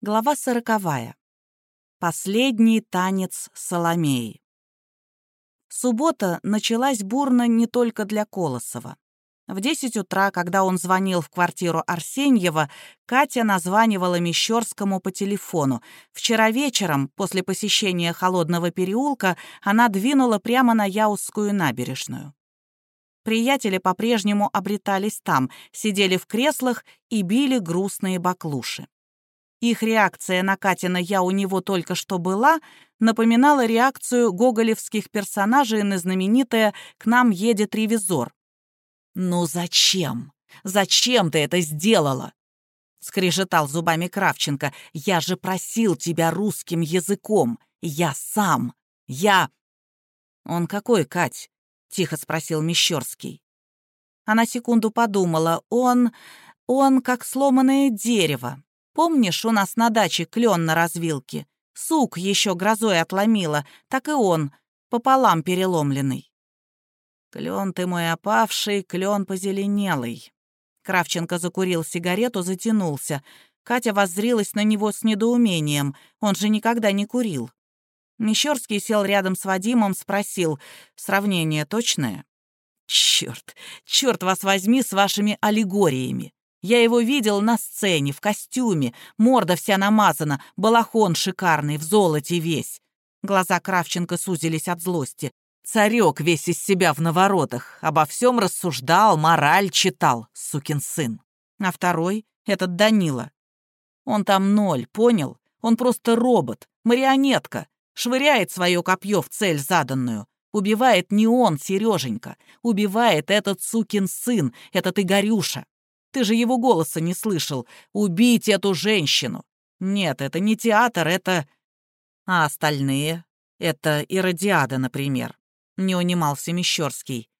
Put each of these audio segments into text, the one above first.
Глава сороковая. Последний танец Соломеи. Суббота началась бурно не только для Колосова. В 10 утра, когда он звонил в квартиру Арсеньева, Катя названивала Мещерскому по телефону. Вчера вечером, после посещения Холодного переулка, она двинула прямо на Яузскую набережную. Приятели по-прежнему обретались там, сидели в креслах и били грустные баклуши. Их реакция на Катина «я у него только что была» напоминала реакцию гоголевских персонажей на знаменитое «К нам едет ревизор». «Ну зачем? Зачем ты это сделала?» — скрежетал зубами Кравченко. «Я же просил тебя русским языком. Я сам. Я...» «Он какой, Кать?» — тихо спросил Мещерский. Она секунду подумала. «Он... он как сломанное дерево. Помнишь, у нас на даче клен на развилке? Сук еще грозой отломила, так и он, пополам переломленный. Клен ты мой опавший, клен позеленелый. Кравченко закурил сигарету, затянулся. Катя воззрилась на него с недоумением. Он же никогда не курил. Мещерский сел рядом с Вадимом, спросил, «Сравнение точное?» «Черт, черт вас возьми с вашими аллегориями! Я его видел на сцене, в костюме, морда вся намазана, балахон шикарный, в золоте весь. Глаза Кравченко сузились от злости. Царек весь из себя в наворотах, обо всем рассуждал, мораль читал, сукин сын. А второй — этот Данила. Он там ноль, понял? Он просто робот, марионетка, швыряет свое копье в цель заданную. Убивает не он, Сереженька, убивает этот сукин сын, этот Игорюша. Ты же его голоса не слышал. Убить эту женщину. Нет, это не театр, это... А остальные? Это Иродиада, например. Не унимался Мещерский.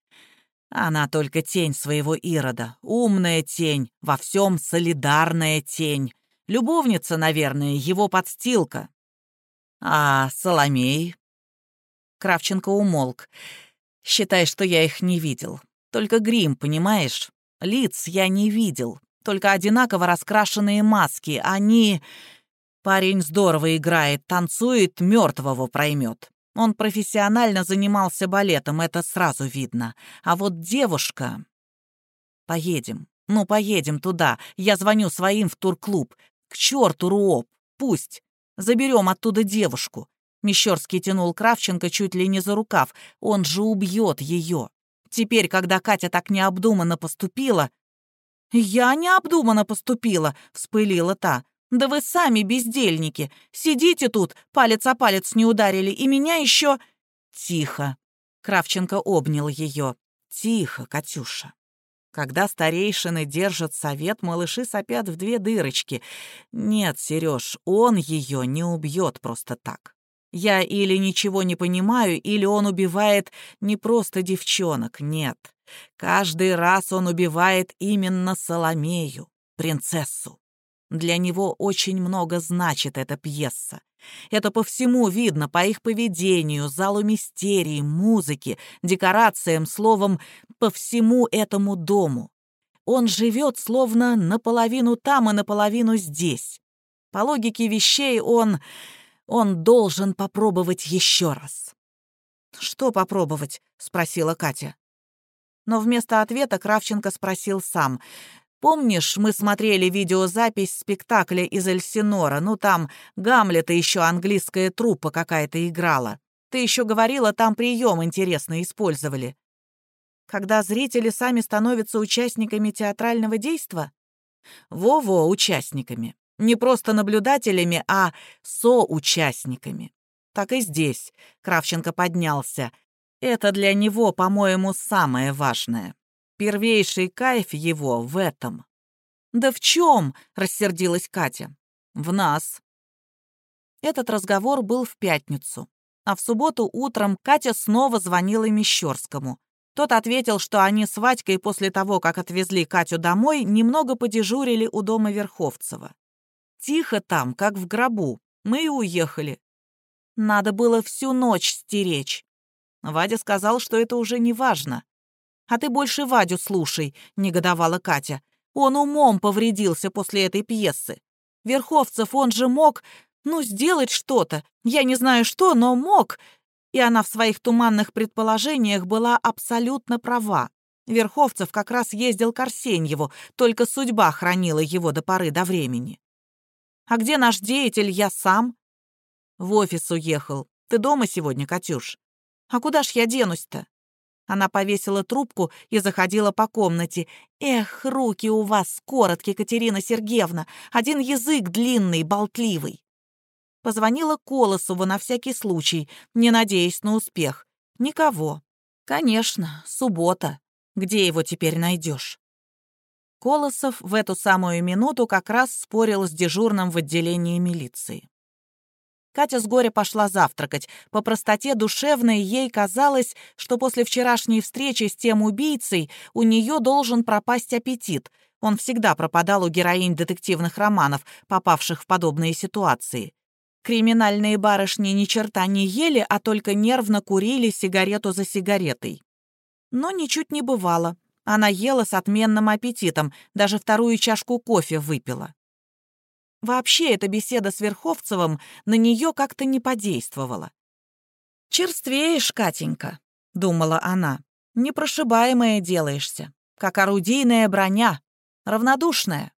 Она только тень своего Ирода. Умная тень, во всем солидарная тень. Любовница, наверное, его подстилка. А Соломей? Кравченко умолк. Считай, что я их не видел. Только грим, понимаешь? Лиц я не видел, только одинаково раскрашенные маски. Они... Парень здорово играет, танцует, мертвого проймет. Он профессионально занимался балетом, это сразу видно. А вот девушка... Поедем. Ну, поедем туда. Я звоню своим в турклуб. К черту, Руоп, пусть. Заберем оттуда девушку. Мещерский тянул Кравченко чуть ли не за рукав. Он же убьет ее. Теперь, когда Катя так необдуманно поступила... «Я необдуманно поступила», — вспылила та. «Да вы сами бездельники. Сидите тут, палец о палец не ударили, и меня еще...» «Тихо!» — Кравченко обнял ее. «Тихо, Катюша!» Когда старейшины держат совет, малыши сопят в две дырочки. Нет, Сереж, он ее не убьет просто так. Я или ничего не понимаю, или он убивает не просто девчонок, нет. Каждый раз он убивает именно Соломею, принцессу. Для него очень много значит эта пьеса. Это по всему видно, по их поведению, залу мистерии, музыке, декорациям, словом, по всему этому дому. Он живет словно наполовину там и наполовину здесь. По логике вещей он он должен попробовать еще раз. «Что попробовать?» — спросила Катя. Но вместо ответа Кравченко спросил сам. «Помнишь, мы смотрели видеозапись спектакля из Эльсинора? Ну, там Гамлета еще английская труппа какая-то играла. Ты еще говорила, там прием интересно использовали. Когда зрители сами становятся участниками театрального действа? Во-во, участниками. Не просто наблюдателями, а соучастниками. Так и здесь. Кравченко поднялся. Это для него, по-моему, самое важное. Первейший кайф его в этом. «Да в чем?» — рассердилась Катя. «В нас». Этот разговор был в пятницу. А в субботу утром Катя снова звонила Мещерскому. Тот ответил, что они с Вадькой после того, как отвезли Катю домой, немного подежурили у дома Верховцева. Тихо там, как в гробу. Мы и уехали. Надо было всю ночь стеречь. Вадя сказал, что это уже не важно. «А ты больше Вадю слушай», — негодовала Катя. «Он умом повредился после этой пьесы. Верховцев, он же мог, ну, сделать что-то. Я не знаю что, но мог. И она в своих туманных предположениях была абсолютно права. Верховцев как раз ездил к Арсеньеву, только судьба хранила его до поры до времени. «А где наш деятель? Я сам?» «В офис уехал. Ты дома сегодня, Катюш?» «А куда ж я денусь-то?» Она повесила трубку и заходила по комнате. «Эх, руки у вас короткие, Катерина Сергеевна! Один язык длинный, болтливый!» Позвонила Колосову на всякий случай, не надеясь на успех. Никого. Конечно, суббота. Где его теперь найдешь? Колосов в эту самую минуту как раз спорил с дежурным в отделении милиции. Катя с горя пошла завтракать. По простоте душевной ей казалось, что после вчерашней встречи с тем убийцей у нее должен пропасть аппетит. Он всегда пропадал у героинь детективных романов, попавших в подобные ситуации. Криминальные барышни ни черта не ели, а только нервно курили сигарету за сигаретой. Но ничуть не бывало. Она ела с отменным аппетитом, даже вторую чашку кофе выпила. Вообще эта беседа с Верховцевым на нее как-то не подействовала. «Черствеешь, Катенька», — думала она, — «непрошибаемая делаешься, как орудийная броня, равнодушная».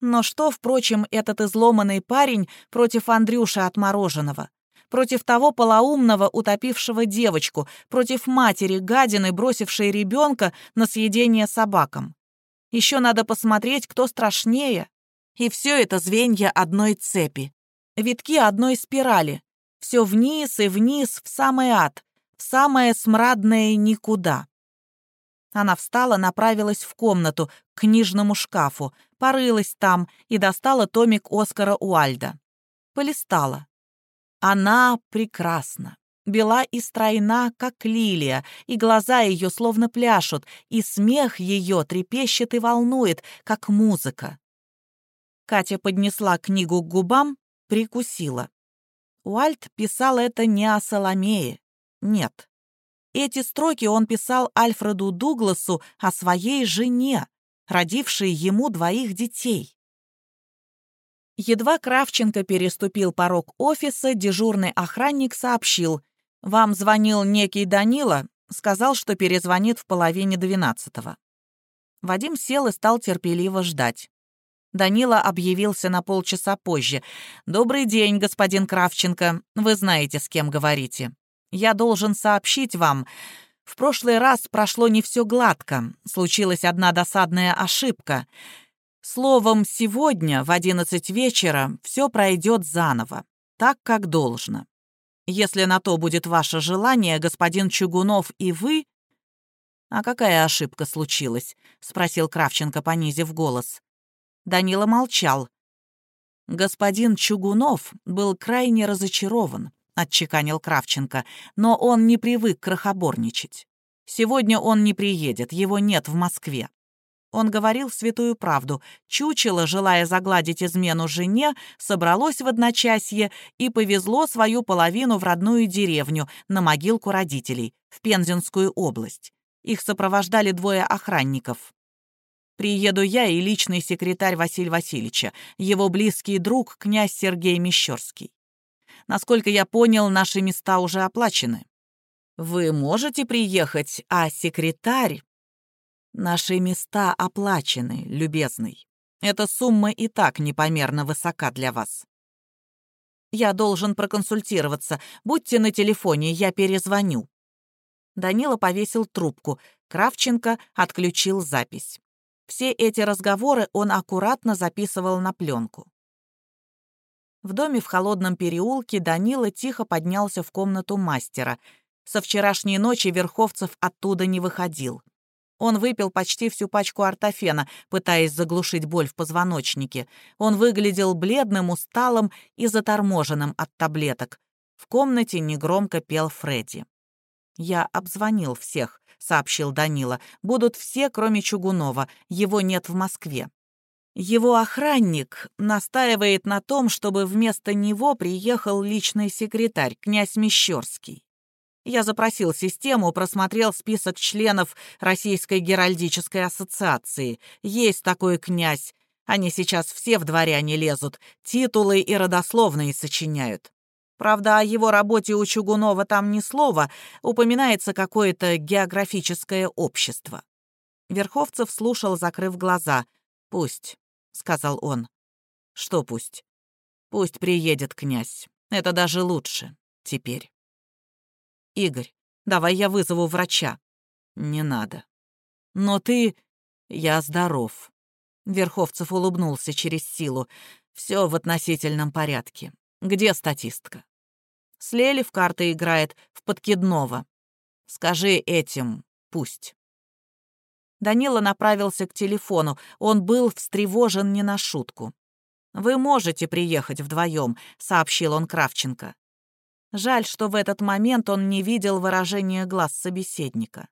Но что, впрочем, этот изломанный парень против Андрюши отмороженного? Против того полоумного, утопившего девочку, против матери гадины, бросившей ребенка на съедение собакам. Еще надо посмотреть, кто страшнее. И все это звенья одной цепи. Витки одной спирали. Все вниз и вниз, в самый ад, в самое смрадное никуда. Она встала, направилась в комнату, к книжному шкафу, порылась там и достала томик Оскара Уальда. Полистала. Она прекрасна. Бела и стройна, как лилия, и глаза ее словно пляшут, и смех ее трепещет и волнует, как музыка. Катя поднесла книгу к губам, прикусила. Уальт писал это не о Соломее. Нет. Эти строки он писал Альфреду Дугласу о своей жене, родившей ему двоих детей. Едва Кравченко переступил порог офиса, дежурный охранник сообщил. «Вам звонил некий Данила, сказал, что перезвонит в половине двенадцатого». Вадим сел и стал терпеливо ждать. Данила объявился на полчаса позже. «Добрый день, господин Кравченко. Вы знаете, с кем говорите. Я должен сообщить вам. В прошлый раз прошло не все гладко. Случилась одна досадная ошибка. Словом, сегодня в одиннадцать вечера все пройдет заново, так, как должно. Если на то будет ваше желание, господин Чугунов и вы...» «А какая ошибка случилась?» — спросил Кравченко, понизив голос. Данила молчал. «Господин Чугунов был крайне разочарован», — отчеканил Кравченко, «но он не привык крохоборничать. Сегодня он не приедет, его нет в Москве. Он говорил святую правду. Чучело, желая загладить измену жене, собралось в одночасье и повезло свою половину в родную деревню, на могилку родителей, в Пензенскую область. Их сопровождали двое охранников. Приеду я и личный секретарь Василия Васильевича, его близкий друг, князь Сергей Мещерский. Насколько я понял, наши места уже оплачены. Вы можете приехать, а секретарь Наши места оплачены, любезный. Эта сумма и так непомерно высока для вас. Я должен проконсультироваться. Будьте на телефоне, я перезвоню. Данила повесил трубку. Кравченко отключил запись. Все эти разговоры он аккуратно записывал на пленку. В доме в холодном переулке Данила тихо поднялся в комнату мастера. Со вчерашней ночи Верховцев оттуда не выходил. Он выпил почти всю пачку ортофена, пытаясь заглушить боль в позвоночнике. Он выглядел бледным, усталым и заторможенным от таблеток. В комнате негромко пел Фредди. «Я обзвонил всех», — сообщил Данила. «Будут все, кроме Чугунова. Его нет в Москве». Его охранник настаивает на том, чтобы вместо него приехал личный секретарь, князь Мещерский. Я запросил систему, просмотрел список членов Российской Геральдической Ассоциации. Есть такой князь. Они сейчас все в дворяне лезут, титулы и родословные сочиняют. Правда, о его работе у Чугунова там ни слова, упоминается какое-то географическое общество. Верховцев слушал, закрыв глаза. «Пусть», — сказал он. «Что пусть?» «Пусть приедет князь. Это даже лучше. Теперь». «Игорь, давай я вызову врача». «Не надо». «Но ты...» «Я здоров». Верховцев улыбнулся через силу. Все в относительном порядке. Где статистка?» «С Лели в карты играет, в подкидного. Скажи этим, пусть». Данила направился к телефону. Он был встревожен не на шутку. «Вы можете приехать вдвоем», — сообщил он Кравченко. Жаль, что в этот момент он не видел выражения глаз собеседника.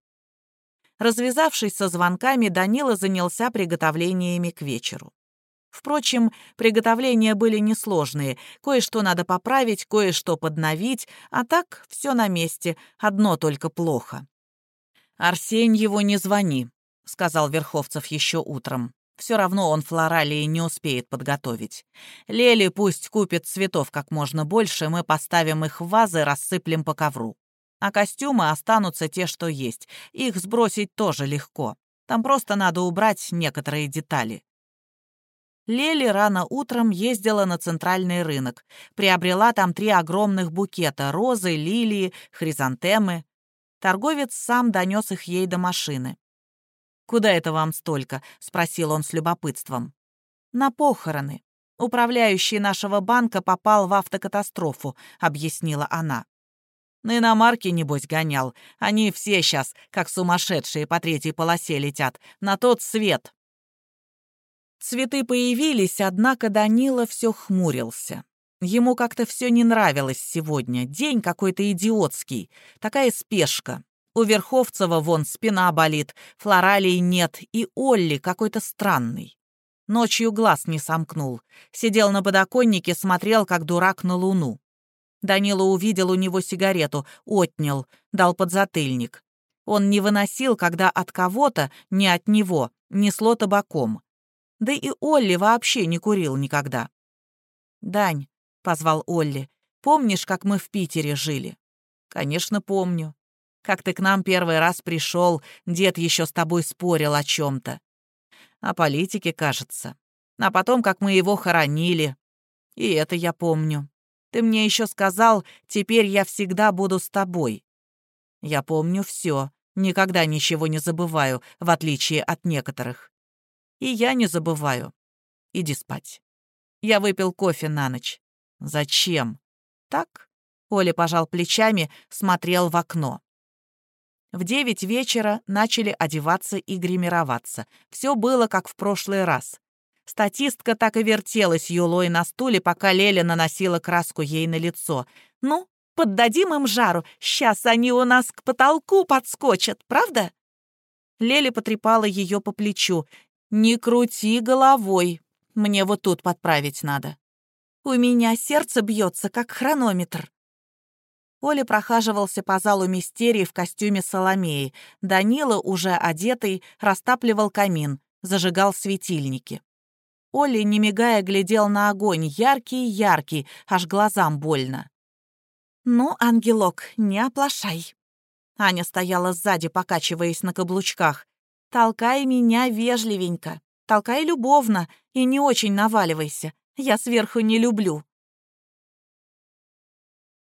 Развязавшись со звонками, Данила занялся приготовлениями к вечеру. Впрочем, приготовления были несложные. Кое-что надо поправить, кое-что подновить, а так все на месте, одно только плохо. «Арсеньеву не звони», — сказал Верховцев еще утром. Все равно он флоралии не успеет подготовить. Лели пусть купит цветов как можно больше, мы поставим их в вазы, рассыплем по ковру. А костюмы останутся те, что есть. Их сбросить тоже легко. Там просто надо убрать некоторые детали. Лели рано утром ездила на центральный рынок. Приобрела там три огромных букета — розы, лилии, хризантемы. Торговец сам донес их ей до машины. «Куда это вам столько?» — спросил он с любопытством. «На похороны. Управляющий нашего банка попал в автокатастрофу», — объяснила она. На иномарке, небось, гонял. Они все сейчас, как сумасшедшие, по третьей полосе летят. На тот свет. Цветы появились, однако Данила все хмурился. Ему как-то все не нравилось сегодня. День какой-то идиотский. Такая спешка. У Верховцева вон спина болит, флоралии нет, и Олли какой-то странный. Ночью глаз не сомкнул. Сидел на подоконнике, смотрел, как дурак на луну. Данила увидел у него сигарету, отнял, дал подзатыльник. Он не выносил, когда от кого-то, не от него, несло табаком. Да и Олли вообще не курил никогда. «Дань», — позвал Олли, — «помнишь, как мы в Питере жили?» «Конечно, помню. Как ты к нам первый раз пришел, дед еще с тобой спорил о чем-то. О политике, кажется. А потом, как мы его хоронили. И это я помню. Ты мне еще сказал, теперь я всегда буду с тобой. Я помню все, никогда ничего не забываю, в отличие от некоторых. И я не забываю. Иди спать. Я выпил кофе на ночь. Зачем? Так? Оля пожал плечами, смотрел в окно. В девять вечера начали одеваться и гримироваться. Все было как в прошлый раз. Статистка так и вертелась юлой на стуле, пока Леля наносила краску ей на лицо. «Ну, поддадим им жару. Сейчас они у нас к потолку подскочат, правда?» Леля потрепала ее по плечу. «Не крути головой. Мне вот тут подправить надо. У меня сердце бьется, как хронометр». Оля прохаживался по залу мистерии в костюме Соломеи. Данила, уже одетый, растапливал камин, зажигал светильники. Оля, не мигая, глядел на огонь, яркий-яркий, аж глазам больно. «Ну, ангелок, не оплошай». Аня стояла сзади, покачиваясь на каблучках. «Толкай меня вежливенько, толкай любовно и не очень наваливайся. Я сверху не люблю».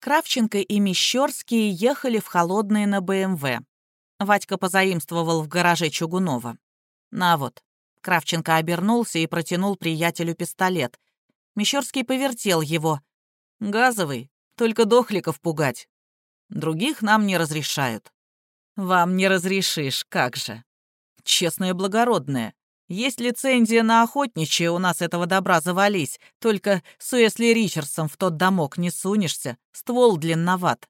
Кравченко и Мещерские ехали в холодные на БМВ. Вадька позаимствовал в гараже Чугунова. «На вот». Кравченко обернулся и протянул приятелю пистолет. Мещерский повертел его. «Газовый, только дохликов пугать. Других нам не разрешают». «Вам не разрешишь, как же». «Честное благородное. Есть лицензия на охотничье, у нас этого добра завались. Только с Уэсли Ричардсом в тот домок не сунешься, ствол длинноват».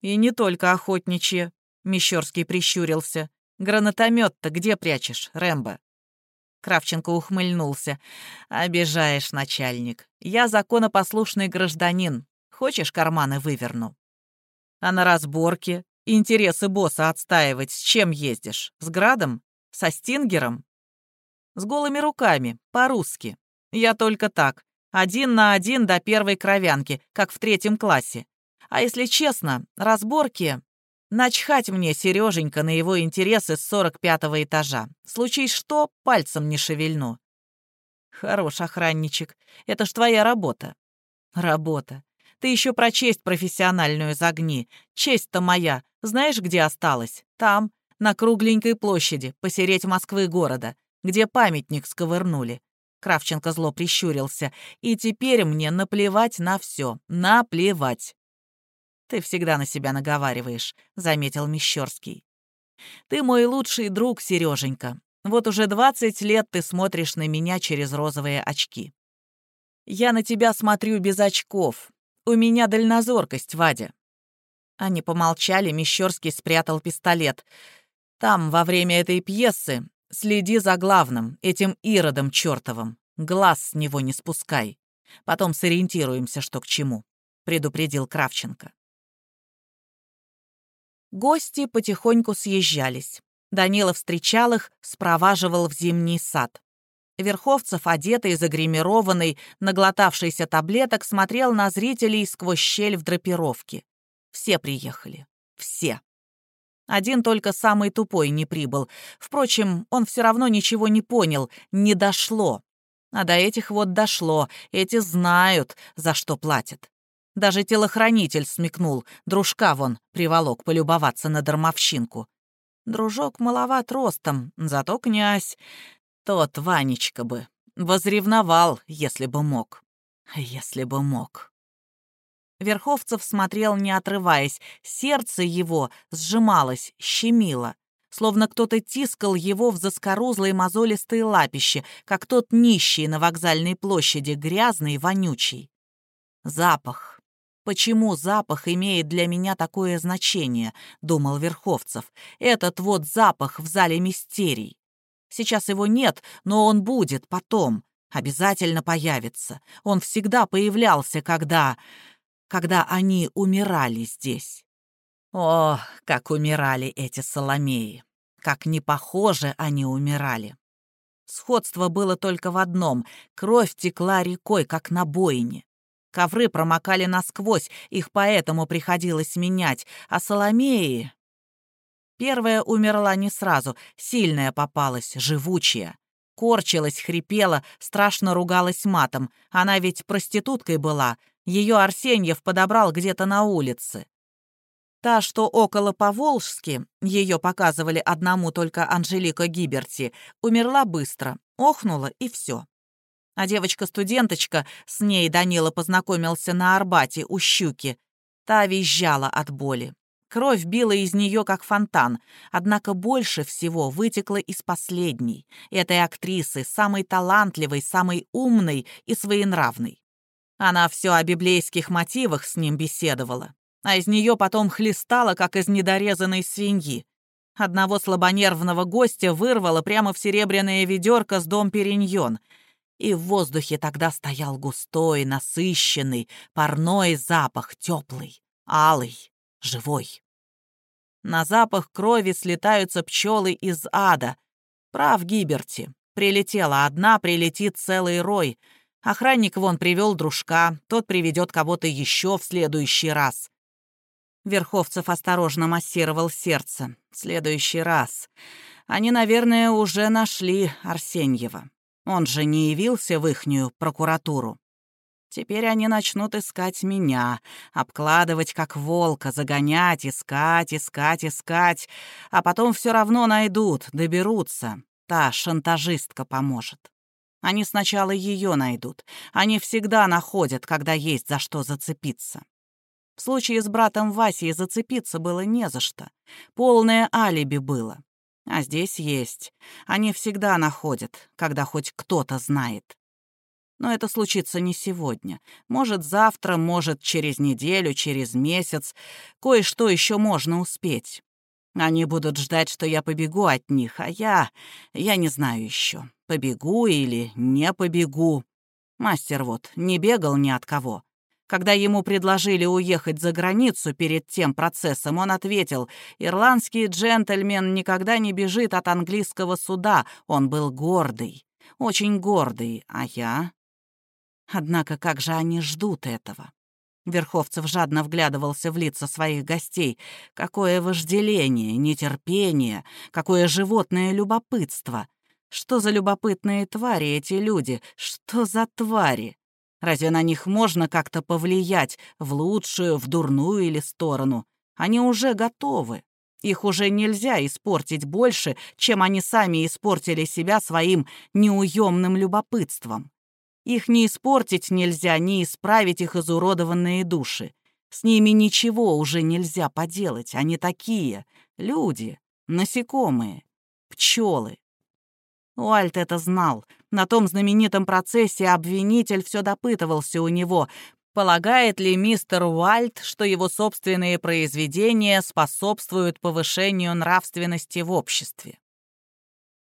«И не только охотничье», — Мещерский прищурился. «Гранатомет-то где прячешь, Рэмбо?» Кравченко ухмыльнулся. «Обижаешь, начальник. Я законопослушный гражданин. Хочешь, карманы выверну?» «А на разборке? Интересы босса отстаивать с чем ездишь? С градом? Со стингером?» С голыми руками, по-русски. Я только так. Один на один до первой кровянки, как в третьем классе. А если честно, разборки... Начхать мне, Сереженька, на его интересы с 45-го этажа. Случись что, пальцем не шевельну. Хорош охранничек. Это ж твоя работа. Работа. Ты еще про честь профессиональную загни. Честь-то моя. Знаешь, где осталась? Там, на кругленькой площади, посереть Москвы города, где памятник сковырнули. Кравченко зло прищурился. И теперь мне наплевать на все. Наплевать. «Ты всегда на себя наговариваешь», — заметил Мещерский. «Ты мой лучший друг, Сереженька. Вот уже двадцать лет ты смотришь на меня через розовые очки. Я на тебя смотрю без очков. У меня дальнозоркость, Вадя». Они помолчали, Мещерский спрятал пистолет. «Там, во время этой пьесы, следи за главным, этим иродом чертовым. Глаз с него не спускай. Потом сориентируемся, что к чему», — предупредил Кравченко. Гости потихоньку съезжались. Данила встречал их, спроваживал в зимний сад. Верховцев, одетый, загримированный, наглотавшийся таблеток, смотрел на зрителей сквозь щель в драпировке. Все приехали. Все. Один только самый тупой не прибыл. Впрочем, он все равно ничего не понял, не дошло. А до этих вот дошло, эти знают, за что платят. Даже телохранитель смекнул, дружка вон приволок полюбоваться на дармовщинку. Дружок маловат ростом, зато князь. Тот Ванечка бы. Возревновал, если бы мог. Если бы мог. Верховцев смотрел, не отрываясь. Сердце его сжималось, щемило. Словно кто-то тискал его в заскорузлой мозолистой лапище, как тот нищий на вокзальной площади, грязный, вонючий. Запах. «Почему запах имеет для меня такое значение?» — думал Верховцев. «Этот вот запах в зале мистерий. Сейчас его нет, но он будет потом. Обязательно появится. Он всегда появлялся, когда... когда они умирали здесь. О, как умирали эти Соломеи! Как не похоже они умирали!» Сходство было только в одном — кровь текла рекой, как на бойне. Ковры промокали насквозь, их поэтому приходилось менять, а Соломеи... Первая умерла не сразу, сильная попалась, живучая. Корчилась, хрипела, страшно ругалась матом. Она ведь проституткой была. Ее Арсеньев подобрал где-то на улице. Та, что около Поволжски, ее показывали одному только Анжелика Гиберти, умерла быстро, охнула и все. А девочка-студенточка, с ней Данила познакомился на Арбате у Щуки, та визжала от боли. Кровь била из нее, как фонтан, однако больше всего вытекла из последней, этой актрисы, самой талантливой, самой умной и своенравной. Она все о библейских мотивах с ним беседовала, а из нее потом хлестала, как из недорезанной свиньи. Одного слабонервного гостя вырвало прямо в серебряное ведерко с дом Периньон — и в воздухе тогда стоял густой, насыщенный, парной запах, теплый, алый, живой. На запах крови слетаются пчелы из ада. Прав Гиберти. Прилетела одна, прилетит целый рой. Охранник вон привел дружка, тот приведет кого-то еще в следующий раз. Верховцев осторожно массировал сердце. Следующий раз. Они, наверное, уже нашли Арсеньева. Он же не явился в ихнюю прокуратуру. Теперь они начнут искать меня, обкладывать как волка, загонять, искать, искать, искать, а потом все равно найдут, доберутся. Та шантажистка поможет. Они сначала ее найдут. Они всегда находят, когда есть за что зацепиться. В случае с братом Васей зацепиться было не за что. Полное алиби было. А здесь есть. Они всегда находят, когда хоть кто-то знает. Но это случится не сегодня. Может, завтра, может, через неделю, через месяц. Кое-что еще можно успеть. Они будут ждать, что я побегу от них, а я... Я не знаю еще, побегу или не побегу. Мастер вот не бегал ни от кого. Когда ему предложили уехать за границу перед тем процессом, он ответил, «Ирландский джентльмен никогда не бежит от английского суда, он был гордый, очень гордый, а я...» Однако как же они ждут этого? Верховцев жадно вглядывался в лица своих гостей. Какое вожделение, нетерпение, какое животное любопытство. Что за любопытные твари эти люди? Что за твари? Разве на них можно как-то повлиять в лучшую, в дурную или сторону? Они уже готовы. Их уже нельзя испортить больше, чем они сами испортили себя своим неуемным любопытством. Их не испортить нельзя, не исправить их изуродованные души. С ними ничего уже нельзя поделать. Они такие — люди, насекомые, пчелы. Уальт это знал. На том знаменитом процессе обвинитель все допытывался у него, полагает ли мистер Уальт, что его собственные произведения способствуют повышению нравственности в обществе.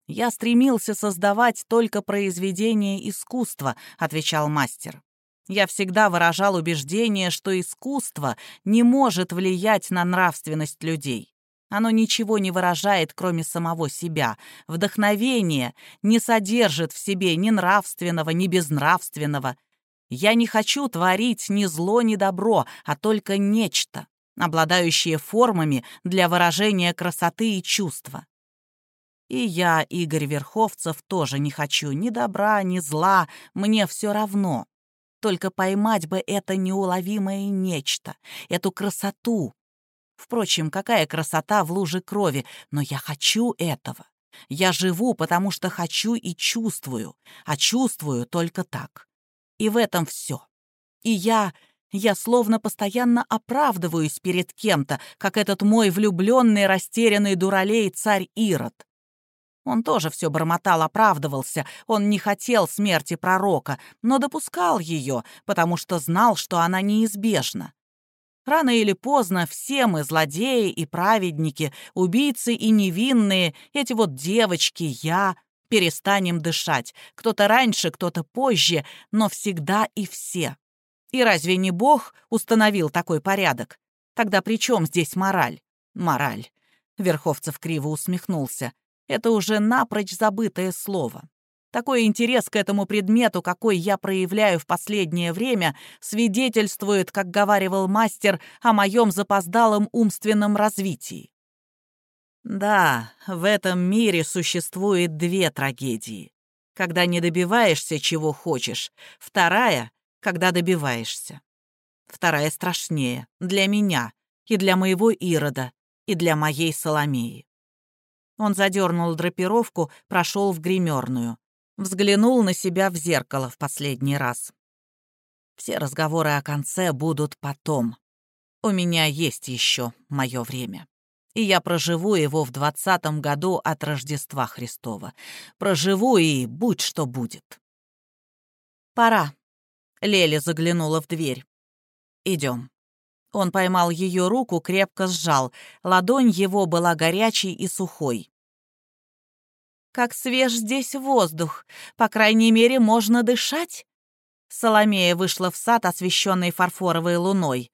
«Я стремился создавать только произведения искусства», — отвечал мастер. «Я всегда выражал убеждение, что искусство не может влиять на нравственность людей. Оно ничего не выражает, кроме самого себя. Вдохновение не содержит в себе ни нравственного, ни безнравственного. Я не хочу творить ни зло, ни добро, а только нечто, обладающее формами для выражения красоты и чувства. И я, Игорь Верховцев, тоже не хочу ни добра, ни зла, мне все равно. Только поймать бы это неуловимое нечто, эту красоту, Впрочем, какая красота в луже крови, но я хочу этого. Я живу, потому что хочу и чувствую, а чувствую только так. И в этом все. И я... Я словно постоянно оправдываюсь перед кем-то, как этот мой влюбленный, растерянный дуралей царь Ирод. Он тоже все бормотал, оправдывался. Он не хотел смерти пророка, но допускал ее, потому что знал, что она неизбежна. Рано или поздно все мы, злодеи и праведники, убийцы и невинные, эти вот девочки, я, перестанем дышать. Кто-то раньше, кто-то позже, но всегда и все. И разве не Бог установил такой порядок? Тогда при чем здесь мораль? Мораль. Верховцев криво усмехнулся. Это уже напрочь забытое слово. Такой интерес к этому предмету, какой я проявляю в последнее время, свидетельствует, как говаривал мастер, о моем запоздалом умственном развитии. Да, в этом мире существует две трагедии. Когда не добиваешься, чего хочешь. Вторая — когда добиваешься. Вторая страшнее для меня и для моего Ирода, и для моей Соломеи. Он задернул драпировку, прошел в гримерную. Взглянул на себя в зеркало в последний раз. Все разговоры о конце будут потом. У меня есть еще мое время. И я проживу его в двадцатом году от Рождества Христова. Проживу и будь что будет. Пора. Леля заглянула в дверь. Идем. Он поймал ее руку, крепко сжал. Ладонь его была горячей и сухой. Как свеж здесь воздух. По крайней мере, можно дышать. Соломея вышла в сад, освещенный фарфоровой луной.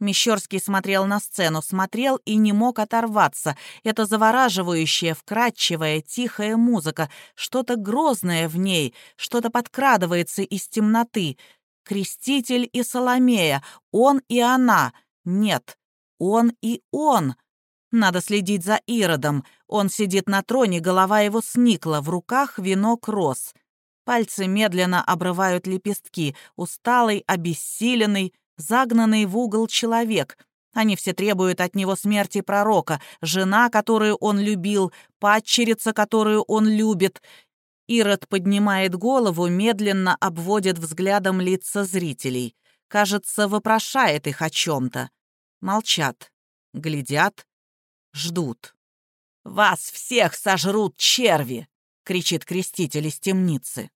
Мещерский смотрел на сцену, смотрел и не мог оторваться. Это завораживающая, вкрадчивая, тихая музыка, что-то грозное в ней, что-то подкрадывается из темноты. Креститель и Соломея, он и она. Нет, он и он. Надо следить за Иродом. Он сидит на троне, голова его сникла, в руках венок роз. Пальцы медленно обрывают лепестки. Усталый, обессиленный, загнанный в угол человек. Они все требуют от него смерти пророка, жена, которую он любил, падчерица, которую он любит. Ирод поднимает голову, медленно обводит взглядом лица зрителей. Кажется, вопрошает их о чем-то. Молчат, глядят, ждут. «Вас всех сожрут черви!» — кричит креститель из темницы.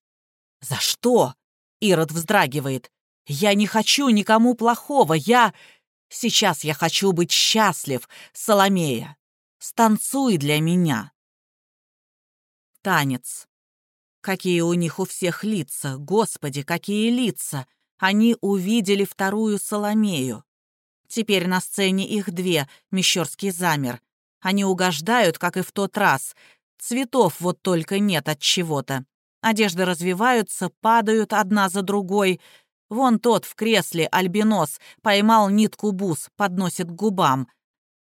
«За что?» — Ирод вздрагивает. «Я не хочу никому плохого, я... Сейчас я хочу быть счастлив, Соломея. Станцуй для меня». Танец. Какие у них у всех лица, господи, какие лица! Они увидели вторую Соломею. Теперь на сцене их две, Мещерский замер. Они угождают, как и в тот раз. Цветов вот только нет от чего-то. Одежды развиваются, падают одна за другой. Вон тот в кресле, альбинос, поймал нитку бус, подносит к губам.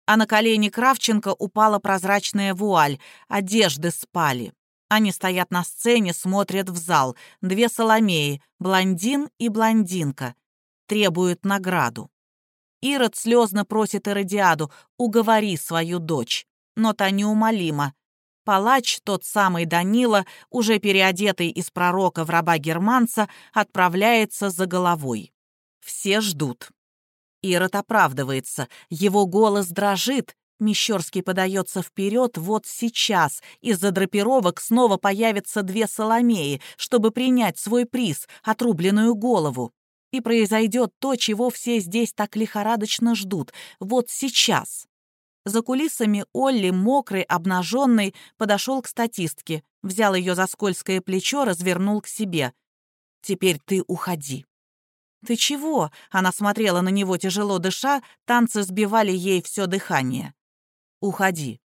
А на колени Кравченко упала прозрачная вуаль, одежды спали. Они стоят на сцене, смотрят в зал. Две Соломеи, блондин и блондинка. Требуют награду. Ирод слезно просит Иродиаду, уговори свою дочь. Но та неумолима. Палач, тот самый Данила, уже переодетый из пророка в раба-германца, отправляется за головой. Все ждут. Ирод оправдывается, его голос дрожит, Мещерский подается вперед вот сейчас. Из-за драпировок снова появятся две Соломеи, чтобы принять свой приз, отрубленную голову. И произойдет то, чего все здесь так лихорадочно ждут. Вот сейчас. За кулисами Олли, мокрый, обнаженный, подошел к статистке, взял ее за скользкое плечо, развернул к себе. «Теперь ты уходи». «Ты чего?» — она смотрела на него, тяжело дыша, танцы сбивали ей все дыхание. «Уходи.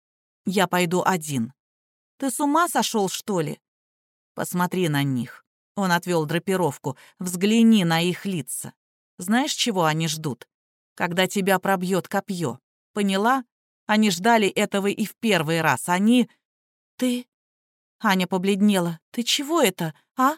Я пойду один». «Ты с ума сошел, что ли?» «Посмотри на них». Он отвел драпировку. «Взгляни на их лица. Знаешь, чего они ждут? Когда тебя пробьет копье. Поняла? Они ждали этого и в первый раз. Они... Ты... Аня побледнела. Ты чего это, а?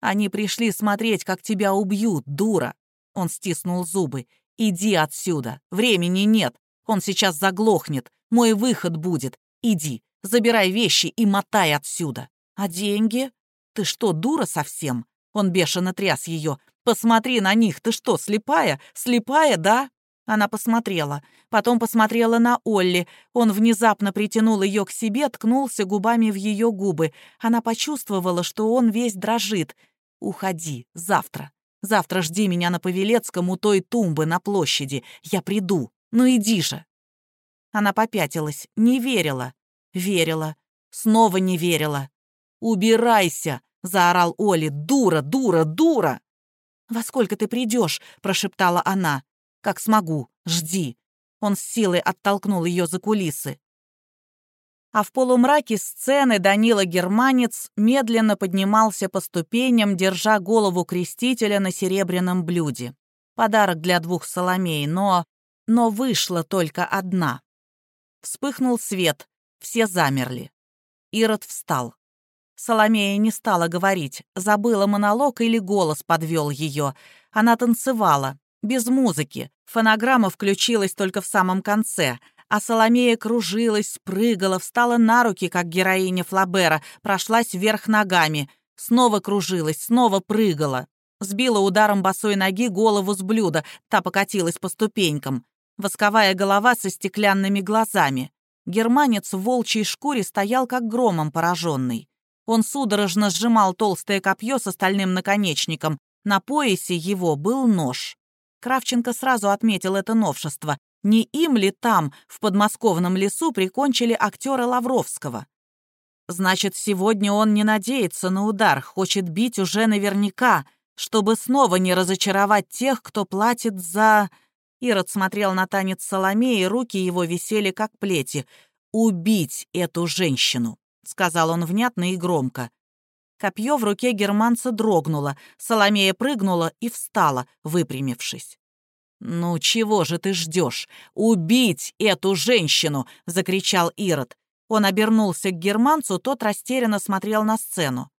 Они пришли смотреть, как тебя убьют, дура. Он стиснул зубы. Иди отсюда. Времени нет. Он сейчас заглохнет. Мой выход будет. Иди, забирай вещи и мотай отсюда. А деньги? Ты что, дура совсем? Он бешено тряс ее. Посмотри на них. Ты что, слепая? Слепая, да? Она посмотрела. Потом посмотрела на Олли. Он внезапно притянул ее к себе, ткнулся губами в ее губы. Она почувствовала, что он весь дрожит. «Уходи. Завтра. Завтра жди меня на Павелецком у той тумбы на площади. Я приду. Ну иди же». Она попятилась. Не верила. Верила. Снова не верила. «Убирайся!» — заорал Оли. «Дура, дура, дура!» «Во сколько ты придешь?» — прошептала она. Как смогу. Жди». Он с силой оттолкнул ее за кулисы. А в полумраке сцены Данила Германец медленно поднимался по ступеням, держа голову крестителя на серебряном блюде. Подарок для двух Соломей, но... Но вышла только одна. Вспыхнул свет, все замерли. Ирод встал. Соломея не стала говорить, забыла монолог или голос подвел ее. Она танцевала, без музыки. Фонограмма включилась только в самом конце, а Соломея кружилась, спрыгала, встала на руки, как героиня Флабера, прошлась вверх ногами, снова кружилась, снова прыгала. Сбила ударом босой ноги голову с блюда, та покатилась по ступенькам. Восковая голова со стеклянными глазами. Германец в волчьей шкуре стоял как громом пораженный. Он судорожно сжимал толстое копье с остальным наконечником. На поясе его был нож. Кравченко сразу отметил это новшество. Не им ли там, в подмосковном лесу, прикончили актера Лавровского? Значит, сегодня он не надеется на удар, хочет бить уже наверняка, чтобы снова не разочаровать тех, кто платит за... Ирод смотрел на танец Соломеи, руки его висели как плети. «Убить эту женщину», — сказал он внятно и громко. Копье в руке германца дрогнуло, Соломея прыгнула и встала, выпрямившись. «Ну чего же ты ждешь? Убить эту женщину!» — закричал Ирод. Он обернулся к германцу, тот растерянно смотрел на сцену.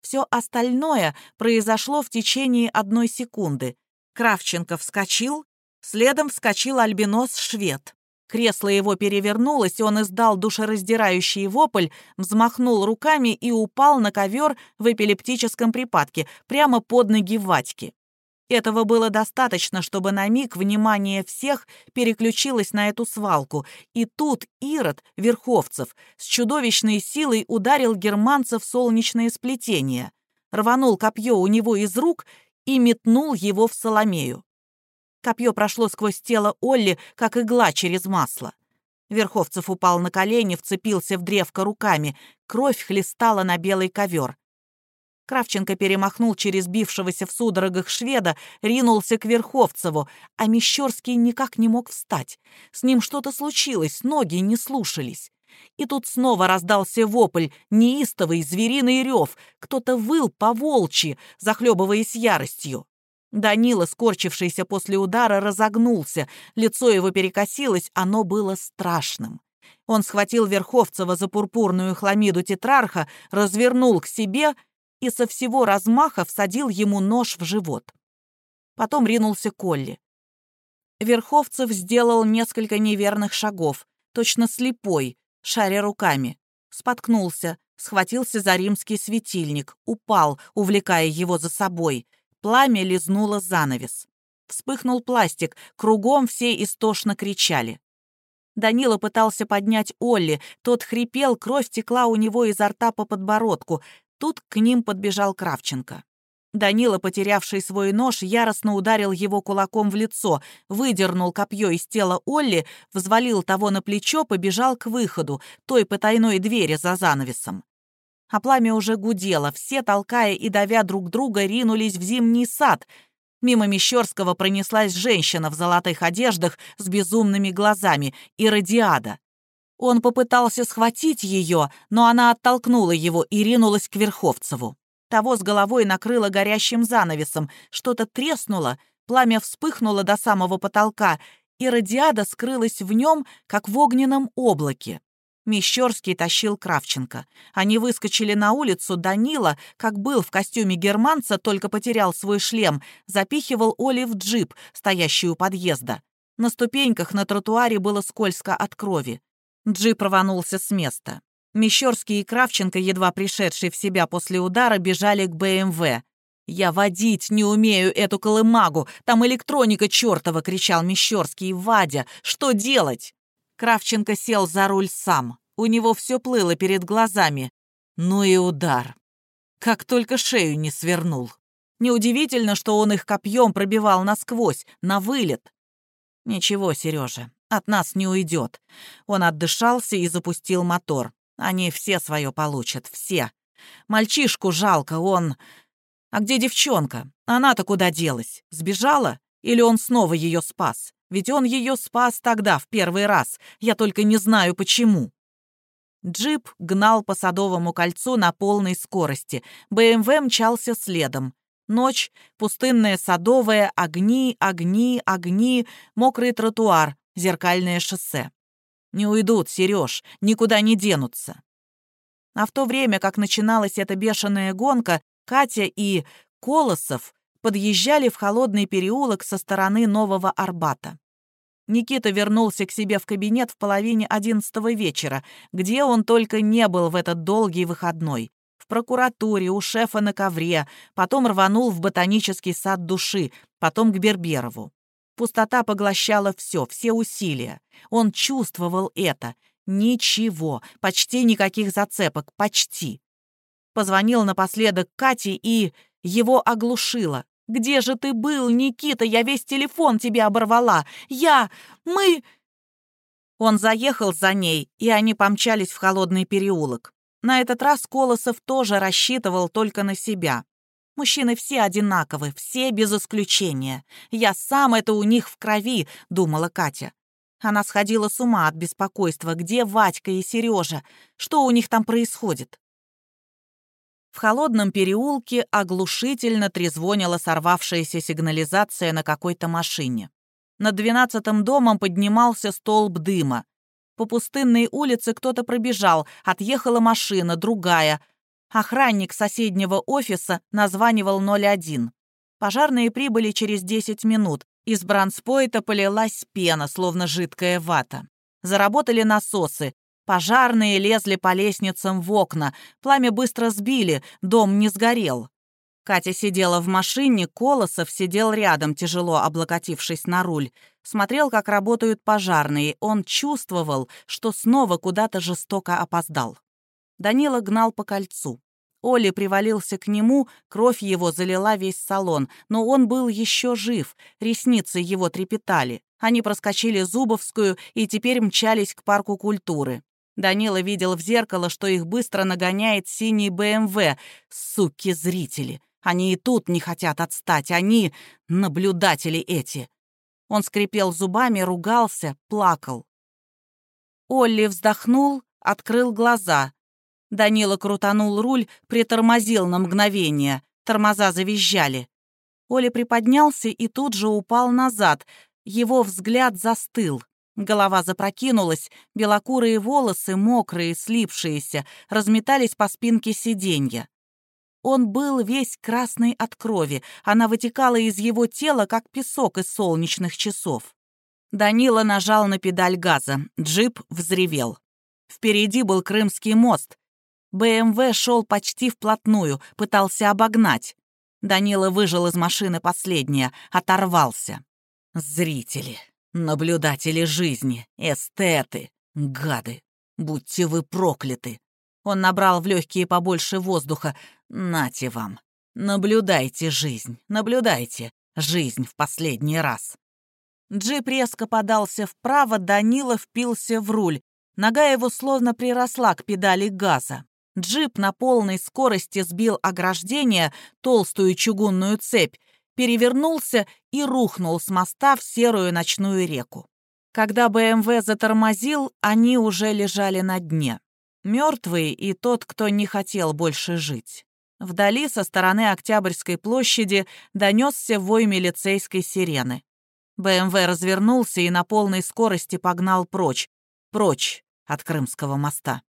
Все остальное произошло в течение одной секунды. Кравченко вскочил, следом вскочил альбинос-швед. Кресло его перевернулось, он издал душераздирающий вопль, взмахнул руками и упал на ковер в эпилептическом припадке, прямо под ноги Ватьки. Этого было достаточно, чтобы на миг внимание всех переключилось на эту свалку, и тут Ирод, Верховцев, с чудовищной силой ударил германца в солнечное сплетение, рванул копье у него из рук и метнул его в Соломею. Копье прошло сквозь тело Олли, как игла через масло. Верховцев упал на колени, вцепился в древко руками. Кровь хлестала на белый ковер. Кравченко перемахнул через бившегося в судорогах шведа, ринулся к Верховцеву, а Мещерский никак не мог встать. С ним что-то случилось, ноги не слушались. И тут снова раздался вопль, неистовый звериный рев. Кто-то выл по волчьи, захлебываясь яростью. Данила, скорчившийся после удара, разогнулся. Лицо его перекосилось, оно было страшным. Он схватил Верховцева за пурпурную хламиду тетрарха, развернул к себе — и со всего размаха всадил ему нож в живот. Потом ринулся Колли. Верховцев сделал несколько неверных шагов, точно слепой, шаря руками. Споткнулся, схватился за римский светильник, упал, увлекая его за собой. Пламя лизнуло занавес. Вспыхнул пластик, кругом все истошно кричали. Данила пытался поднять Олли, тот хрипел, кровь текла у него изо рта по подбородку. Тут к ним подбежал Кравченко. Данила, потерявший свой нож, яростно ударил его кулаком в лицо, выдернул копье из тела Олли, взвалил того на плечо, побежал к выходу, той потайной двери за занавесом. А пламя уже гудело, все, толкая и давя друг друга, ринулись в зимний сад. Мимо Мещерского пронеслась женщина в золотых одеждах с безумными глазами и радиада. Он попытался схватить ее, но она оттолкнула его и ринулась к Верховцеву. Того с головой накрыло горящим занавесом, что-то треснуло, пламя вспыхнуло до самого потолка, и радиада скрылась в нем, как в огненном облаке. Мещерский тащил Кравченко. Они выскочили на улицу, Данила, как был в костюме германца, только потерял свой шлем, запихивал Оли в джип, стоящий у подъезда. На ступеньках на тротуаре было скользко от крови. Джип рванулся с места. Мещерский и Кравченко, едва пришедшие в себя после удара, бежали к БМВ. «Я водить не умею эту колымагу! Там электроника чертова!» — кричал Мещерский. «Вадя, что делать?» Кравченко сел за руль сам. У него все плыло перед глазами. Ну и удар. Как только шею не свернул. Неудивительно, что он их копьем пробивал насквозь, на вылет. Ничего, Сережа, от нас не уйдет. Он отдышался и запустил мотор. Они все свое получат, все. Мальчишку жалко, он... А где девчонка? Она-то куда делась? Сбежала? Или он снова ее спас? Ведь он ее спас тогда, в первый раз. Я только не знаю, почему. Джип гнал по Садовому кольцу на полной скорости. БМВ мчался следом. Ночь, пустынная Садовая, огни, огни, огни, мокрый тротуар, зеркальное шоссе. Не уйдут, Сереж, никуда не денутся. А в то время, как начиналась эта бешеная гонка, Катя и Колосов подъезжали в холодный переулок со стороны Нового Арбата. Никита вернулся к себе в кабинет в половине одиннадцатого вечера, где он только не был в этот долгий выходной. В прокуратуре, у шефа на ковре, потом рванул в ботанический сад души, потом к Берберову. Пустота поглощала все, все усилия. Он чувствовал это. Ничего, почти никаких зацепок, почти. Позвонил напоследок Кате и его оглушило. «Где же ты был, Никита? Я весь телефон тебе оборвала! Я... мы...» Он заехал за ней, и они помчались в холодный переулок. На этот раз Колосов тоже рассчитывал только на себя. Мужчины все одинаковы, все без исключения. Я сам это у них в крови, думала Катя. Она сходила с ума от беспокойства. Где Вадька и Сережа? Что у них там происходит? В холодном переулке оглушительно трезвонила сорвавшаяся сигнализация на какой-то машине. Над двенадцатым домом поднимался столб дыма. По пустынной улице кто-то пробежал, отъехала машина, другая — Охранник соседнего офиса названивал 01. Пожарные прибыли через 10 минут. Из бранспойта полилась пена, словно жидкая вата. Заработали насосы. Пожарные лезли по лестницам в окна. Пламя быстро сбили, дом не сгорел. Катя сидела в машине, Колосов сидел рядом, тяжело облокотившись на руль. Смотрел, как работают пожарные. Он чувствовал, что снова куда-то жестоко опоздал. Данила гнал по кольцу. Оля привалился к нему, кровь его залила весь салон, но он был еще жив, ресницы его трепетали. Они проскочили Зубовскую и теперь мчались к парку культуры. Данила видел в зеркало, что их быстро нагоняет синий БМВ. Суки-зрители. Они и тут не хотят отстать. Они — наблюдатели эти. Он скрипел зубами, ругался, плакал. Олли вздохнул, открыл глаза. Данила крутанул руль, притормозил на мгновение. Тормоза завизжали. Оля приподнялся и тут же упал назад. Его взгляд застыл. Голова запрокинулась, белокурые волосы, мокрые, слипшиеся, разметались по спинке сиденья. Он был весь красный от крови, она вытекала из его тела, как песок из солнечных часов. Данила нажал на педаль газа, джип взревел. Впереди был Крымский мост. БМВ шел почти вплотную, пытался обогнать. Данила выжил из машины последнее, оторвался. Зрители, наблюдатели жизни, эстеты, гады, будьте вы прокляты. Он набрал в легкие побольше воздуха. Нате вам. Наблюдайте жизнь, наблюдайте жизнь в последний раз. Джип резко подался вправо, Данила впился в руль. Нога его словно приросла к педали газа. Джип на полной скорости сбил ограждение, толстую чугунную цепь, перевернулся и рухнул с моста в серую ночную реку. Когда БМВ затормозил, они уже лежали на дне. Мертвый и тот, кто не хотел больше жить. Вдали, со стороны Октябрьской площади, донесся вой милицейской сирены. БМВ развернулся и на полной скорости погнал прочь, прочь от Крымского моста.